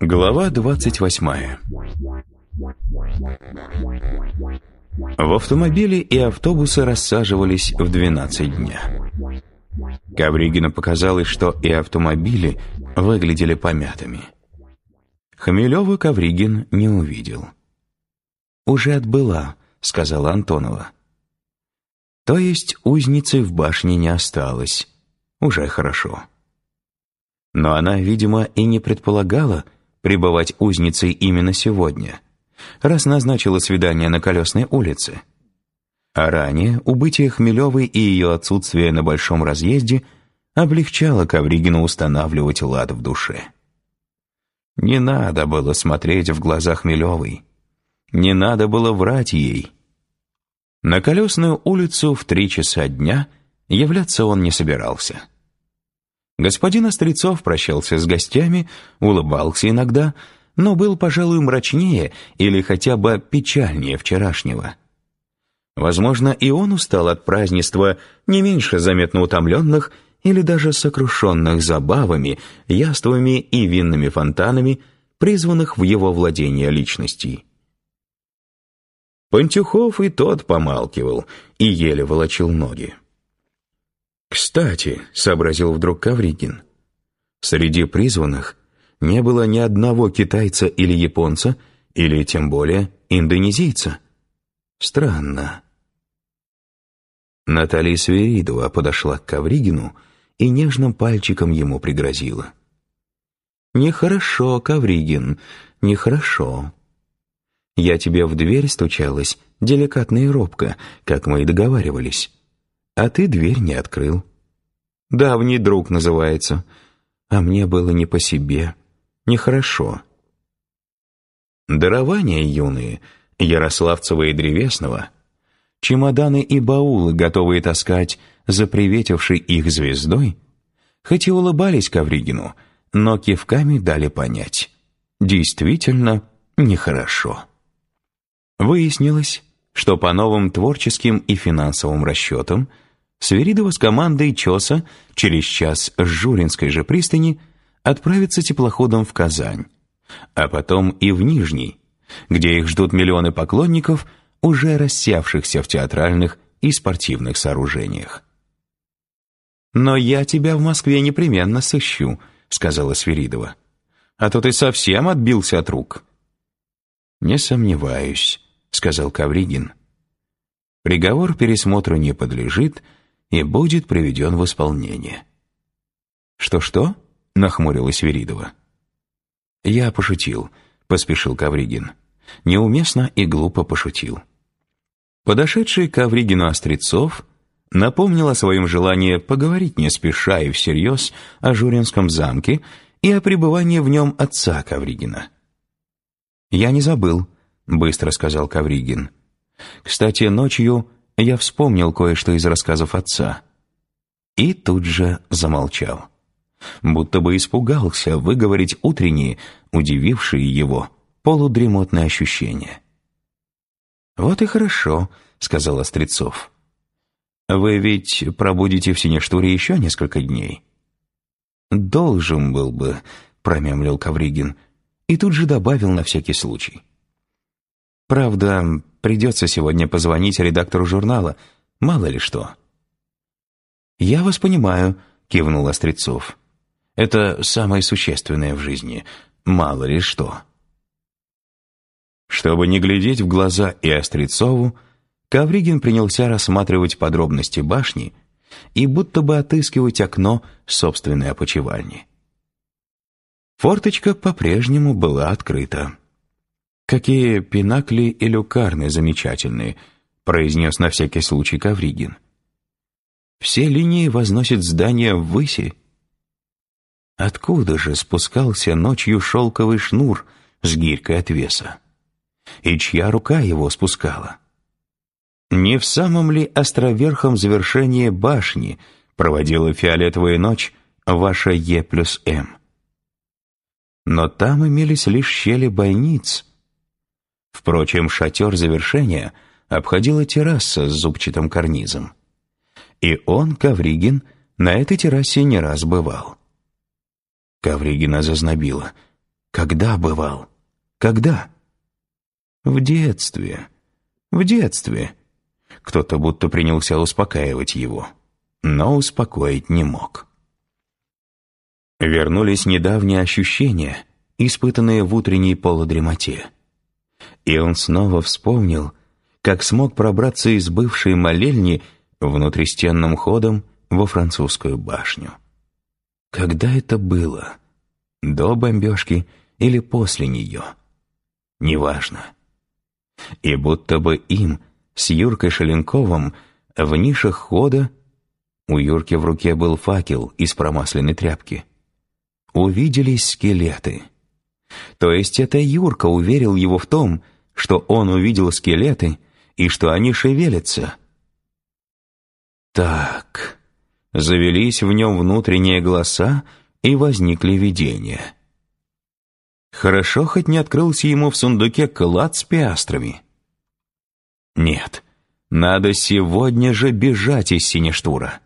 Глава двадцать восьмая В автомобили и автобусы рассаживались в двенадцать дня. Ковригину показалось, что и автомобили выглядели помятыми. Хмелева Ковригин не увидел. «Уже отбыла», — сказала Антонова. «То есть узницы в башне не осталось. Уже хорошо». Но она, видимо, и не предполагала пребывать узницей именно сегодня, раз назначила свидание на Колесной улице. А ранее убытие Хмелевой и ее отсутствие на большом разъезде облегчало Ковригину устанавливать лад в душе. Не надо было смотреть в глаза Хмелевой. Не надо было врать ей. На Колесную улицу в три часа дня являться он не собирался. Господин Острецов прощался с гостями, улыбался иногда, но был, пожалуй, мрачнее или хотя бы печальнее вчерашнего. Возможно, и он устал от празднества не меньше заметно утомленных или даже сокрушенных забавами, яствами и винными фонтанами, призванных в его владение личностей. Пантюхов и тот помалкивал и еле волочил ноги. «Кстати», — сообразил вдруг Кавригин, «среди призванных не было ни одного китайца или японца, или, тем более, индонезийца. Странно». Наталья Сверидова подошла к Кавригину и нежным пальчиком ему пригрозила. «Нехорошо, Кавригин, нехорошо. Я тебе в дверь стучалась, деликатно и робко, как мы и договаривались а ты дверь не открыл. Давний друг называется, а мне было не по себе, нехорошо. Дарования юные, Ярославцева и Древесного, чемоданы и баулы, готовые таскать за приветившей их звездой, хоть и улыбались Ковригину, но кивками дали понять. Действительно нехорошо. Выяснилось, что по новым творческим и финансовым расчетам – Свиридова с командой ЧОСа через час с Журинской же пристани отправится теплоходом в Казань, а потом и в Нижний, где их ждут миллионы поклонников, уже рассявшихся в театральных и спортивных сооружениях. «Но я тебя в Москве непременно сыщу», — сказала Свиридова. «А то ты совсем отбился от рук». «Не сомневаюсь», — сказал Кавригин. «Приговор пересмотру не подлежит», — и будет приведен в исполнение». «Что-что?» — нахмурилась Веридова. «Я пошутил», — поспешил Кавригин. Неуместно и глупо пошутил. Подошедший к Ковригину Острецов напомнил о своем желании поговорить не спеша и всерьез о Журинском замке и о пребывании в нем отца Ковригина. «Я не забыл», — быстро сказал Ковригин. «Кстати, ночью я вспомнил кое-что из рассказов отца. И тут же замолчал. Будто бы испугался выговорить утренние, удивившие его, полудремотные ощущения. «Вот и хорошо», — сказал Острецов. «Вы ведь пробудете в Синештуре еще несколько дней?» «Должен был бы», — промямлил Кавригин, и тут же добавил на всякий случай. «Правда, Придется сегодня позвонить редактору журнала. Мало ли что». «Я вас понимаю», — кивнул Острецов. «Это самое существенное в жизни. Мало ли что». Чтобы не глядеть в глаза и Острецову, Ковригин принялся рассматривать подробности башни и будто бы отыскивать окно собственной опочивальни. Форточка по-прежнему была открыта. «Какие пинакли и люкарны замечательные», произнес на всякий случай Кавригин. «Все линии возносят здание ввыси». Откуда же спускался ночью шелковый шнур с гирькой отвеса? И чья рука его спускала? Не в самом ли островерхом завершении башни проводила фиолетовая ночь ваша Е плюс М? Но там имелись лишь щели бойниц — Впрочем, шатер завершения обходила терраса с зубчатым карнизом. И он, Ковригин, на этой террасе не раз бывал. Ковригина зазнобила. «Когда бывал? Когда?» «В детстве. В детстве». Кто-то будто принялся успокаивать его, но успокоить не мог. Вернулись недавние ощущения, испытанные в утренней полудремоте. И он снова вспомнил, как смог пробраться из бывшей молельни внутристенным ходом во французскую башню. Когда это было? До бомбежки или после нее? Неважно. И будто бы им, с Юркой Шеленковым, в нишах хода, у Юрки в руке был факел из промасленной тряпки, увиделись скелеты. То есть это Юрка уверил его в том, что он увидел скелеты и что они шевелятся. Так, завелись в нем внутренние голоса и возникли видения. Хорошо, хоть не открылся ему в сундуке клад с пиастрами. Нет, надо сегодня же бежать из Синештура.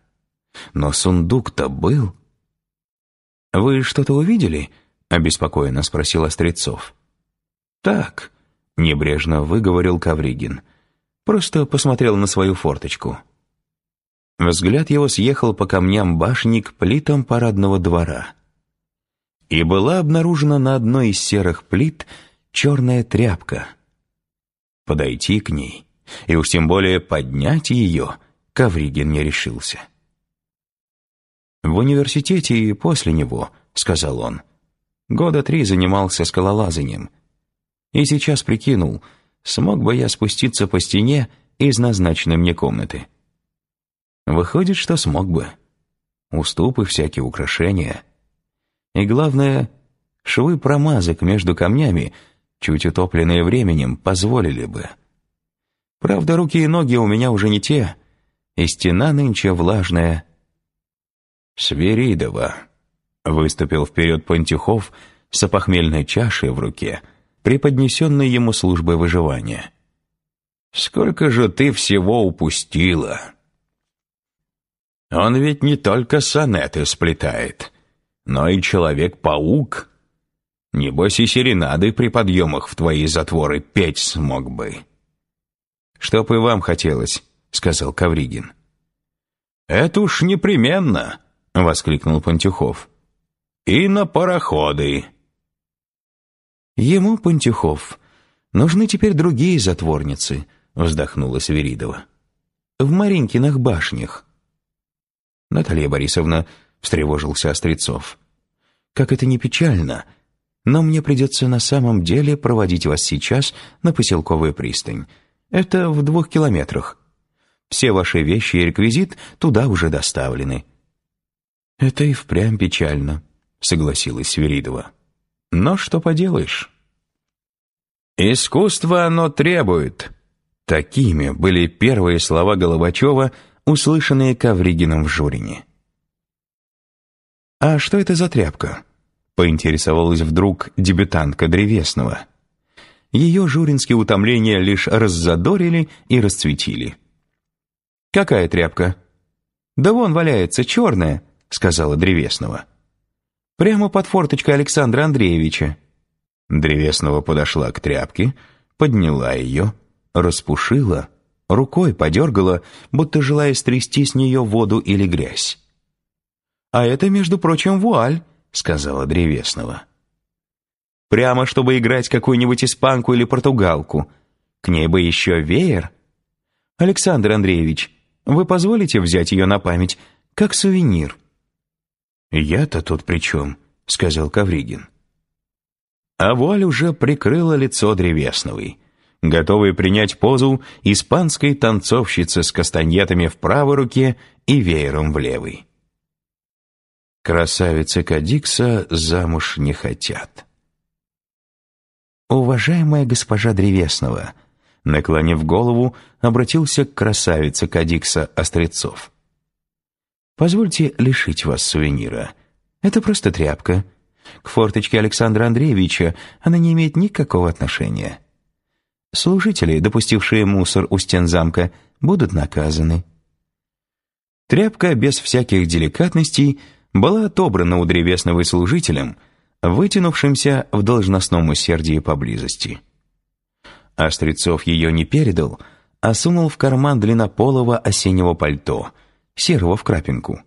Но сундук-то был. «Вы что-то увидели?» — обеспокоенно спросил Острецов. «Так», — небрежно выговорил Кавригин. «Просто посмотрел на свою форточку». Взгляд его съехал по камням башни к плитам парадного двора. И была обнаружена на одной из серых плит черная тряпка. Подойти к ней, и уж тем более поднять ее, Кавригин не решился. «В университете и после него», — сказал он. «Года три занимался скалолазанием. И сейчас прикинул, смог бы я спуститься по стене из назначенной мне комнаты. Выходит, что смог бы. Уступы, всякие украшения. И главное, швы промазок между камнями, чуть утопленные временем, позволили бы. Правда, руки и ноги у меня уже не те, и стена нынче влажная. «Свиридова», — выступил вперед Пантюхов с опохмельной чашей в руке, преподнесенной ему службой выживания. «Сколько же ты всего упустила!» Он ведь не только сонеты сплетает, но и человек-паук. Небось и серенады при подъемах в твои затворы петь смог бы. «Чтоб и вам хотелось», — сказал Кавригин. «Это уж непременно», — воскликнул Пантюхов. «И на пароходы». «Ему, Пантюхов, нужны теперь другие затворницы», — вздохнула Сверидова. «В Маринкиных башнях». «Наталья Борисовна», — встревожился Острецов. «Как это не печально, но мне придется на самом деле проводить вас сейчас на поселковую пристань. Это в двух километрах. Все ваши вещи и реквизит туда уже доставлены». «Это и впрямь печально», — согласилась Сверидова. «Но что поделаешь?» «Искусство оно требует». Такими были первые слова Головачева — услышанные Ковригином в Журине. «А что это за тряпка?» — поинтересовалась вдруг дебютантка Древесного. Ее журинские утомления лишь раззадорили и расцветили. «Какая тряпка?» «Да вон валяется, черная», — сказала Древесного. «Прямо под форточкой Александра Андреевича». Древесного подошла к тряпке, подняла ее, распушила — рукой подергала, будто желая стрясти с нее воду или грязь. «А это, между прочим, вуаль», — сказала Древесного. «Прямо, чтобы играть какую-нибудь испанку или португалку. К ней бы еще веер. Александр Андреевич, вы позволите взять ее на память, как сувенир?» «Я-то тут при чем?» — сказал Кавригин. А вуаль уже прикрыла лицо Древесновой готовые принять позу испанской танцовщицы с кастаньетами в правой руке и веером в левой. Красавицы Кадикса замуж не хотят. «Уважаемая госпожа Древесного», наклонив голову, обратился к красавице Кадикса Острецов. «Позвольте лишить вас сувенира. Это просто тряпка. К форточке Александра Андреевича она не имеет никакого отношения. Служители, допустившие мусор у стен замка, будут наказаны. Тряпка без всяких деликатностей была отобрана у древесного служителем, вытянувшимся в должностном усердии поблизости. Острецов ее не передал, а сунул в карман длиннополого осеннего пальто, серого в крапинку.